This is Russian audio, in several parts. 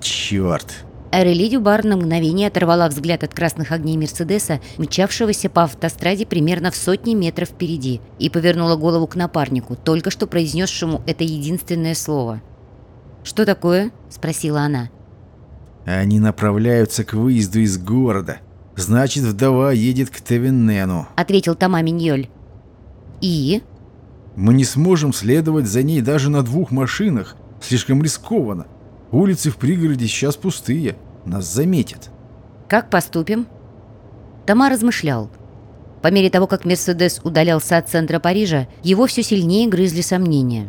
Черт! Арели Дюбар на мгновение оторвала взгляд от красных огней Мерседеса, мчавшегося по автостраде примерно в сотни метров впереди, и повернула голову к напарнику, только что произнесшему это единственное слово. «Что такое?» – спросила она. «Они направляются к выезду из города. Значит, вдова едет к Тевенену», – ответил Тома Миньоль. «И?» «Мы не сможем следовать за ней даже на двух машинах. Слишком рискованно. Улицы в пригороде сейчас пустые. Нас заметят. Как поступим? Тома размышлял. По мере того, как Мерседес удалялся от центра Парижа, его все сильнее грызли сомнения.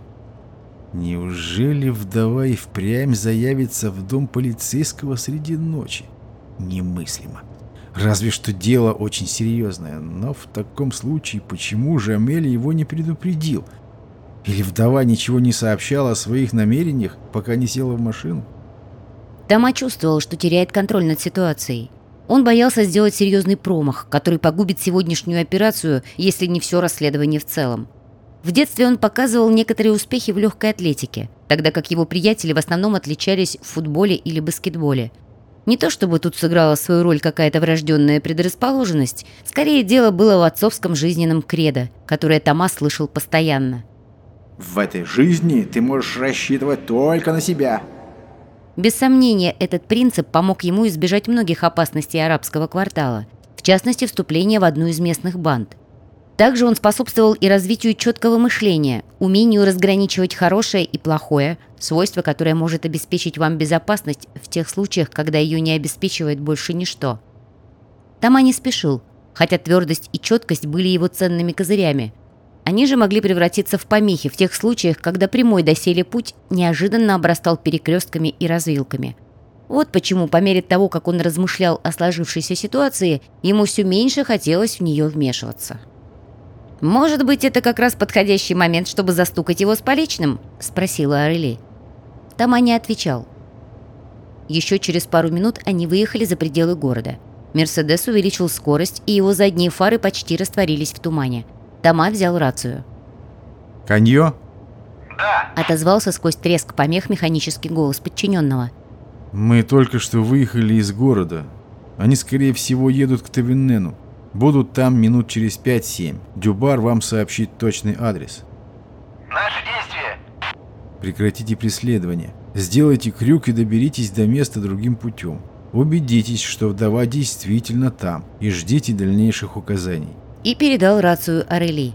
Неужели вдова и впрямь заявится в дом полицейского среди ночи? Немыслимо. Разве что дело очень серьезное, но в таком случае почему же Амель его не предупредил? Или вдова ничего не сообщала о своих намерениях, пока не села в машину? Тома чувствовал, что теряет контроль над ситуацией. Он боялся сделать серьезный промах, который погубит сегодняшнюю операцию, если не все расследование в целом. В детстве он показывал некоторые успехи в легкой атлетике, тогда как его приятели в основном отличались в футболе или баскетболе. Не то чтобы тут сыграла свою роль какая-то врожденная предрасположенность, скорее дело было в отцовском жизненном кредо, которое Тома слышал постоянно. В этой жизни ты можешь рассчитывать только на себя. Без сомнения, этот принцип помог ему избежать многих опасностей арабского квартала, в частности, вступления в одну из местных банд. Также он способствовал и развитию четкого мышления, умению разграничивать хорошее и плохое, свойство, которое может обеспечить вам безопасность в тех случаях, когда ее не обеспечивает больше ничто. Тома не спешил, хотя твердость и четкость были его ценными козырями – они же могли превратиться в помехи в тех случаях, когда прямой доселе путь неожиданно обрастал перекрестками и развилками. Вот почему по мере того, как он размышлял о сложившейся ситуации, ему все меньше хотелось в нее вмешиваться. «Может быть, это как раз подходящий момент, чтобы застукать его с поличным?» – спросила Арели. Тома не отвечал. Еще через пару минут они выехали за пределы города. Мерседес увеличил скорость, и его задние фары почти растворились в тумане – Тома взял рацию. «Коньо?» «Да». Отозвался сквозь треск помех механический голос подчиненного. «Мы только что выехали из города. Они, скорее всего, едут к Тавинену. Будут там минут через 5-7. Дюбар вам сообщит точный адрес». «Наши действия?» «Прекратите преследование. Сделайте крюк и доберитесь до места другим путем. Убедитесь, что вдова действительно там, и ждите дальнейших указаний и передал рацию Арели.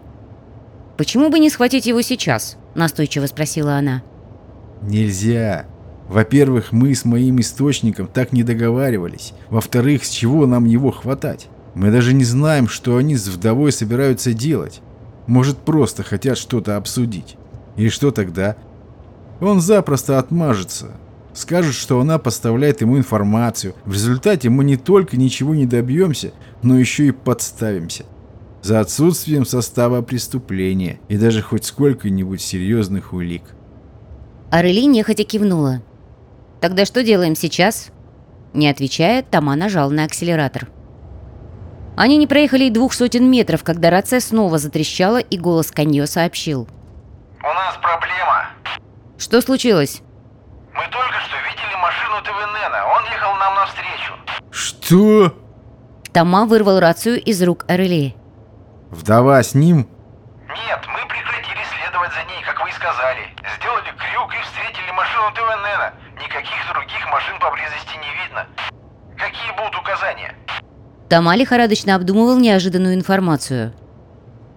«Почему бы не схватить его сейчас?» – настойчиво спросила она. «Нельзя. Во-первых, мы с моим источником так не договаривались. Во-вторых, с чего нам его хватать? Мы даже не знаем, что они с вдовой собираются делать. Может, просто хотят что-то обсудить. И что тогда? Он запросто отмажется. Скажет, что она поставляет ему информацию. В результате мы не только ничего не добьемся, но еще и подставимся за отсутствием состава преступления и даже хоть сколько-нибудь серьезных улик. Арели нехотя кивнула. «Тогда что делаем сейчас?» Не отвечая, Тома нажал на акселератор. Они не проехали и двух сотен метров, когда рация снова затрещала, и голос Каньо сообщил. «У нас проблема». «Что случилось?» «Мы только что видели машину ТВНена. Он ехал нам навстречу». «Что?» Тома вырвал рацию из рук Арели. Вдова с ним? Нет, мы прекратили следовать за ней, как вы и сказали. Сделали крюк и встретили машину ТВНН. Никаких других машин поблизости не видно. Какие будут указания? Тома лихорадочно обдумывал неожиданную информацию.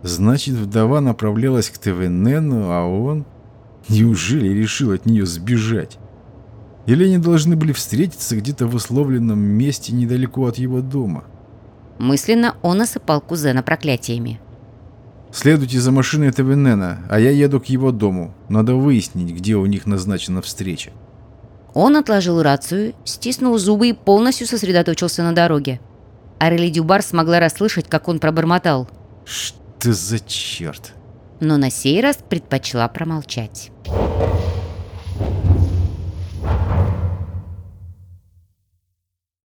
Значит, вдова направлялась к ТВНН, а он... Неужели решил от нее сбежать? Или они должны были встретиться где-то в условленном месте недалеко от его дома? Мысленно он осыпал кузена проклятиями. «Следуйте за машиной Тавенена, а я еду к его дому. Надо выяснить, где у них назначена встреча». Он отложил рацию, стиснул зубы и полностью сосредоточился на дороге. Арели Дюбар смогла расслышать, как он пробормотал. «Что за черт?» Но на сей раз предпочла промолчать.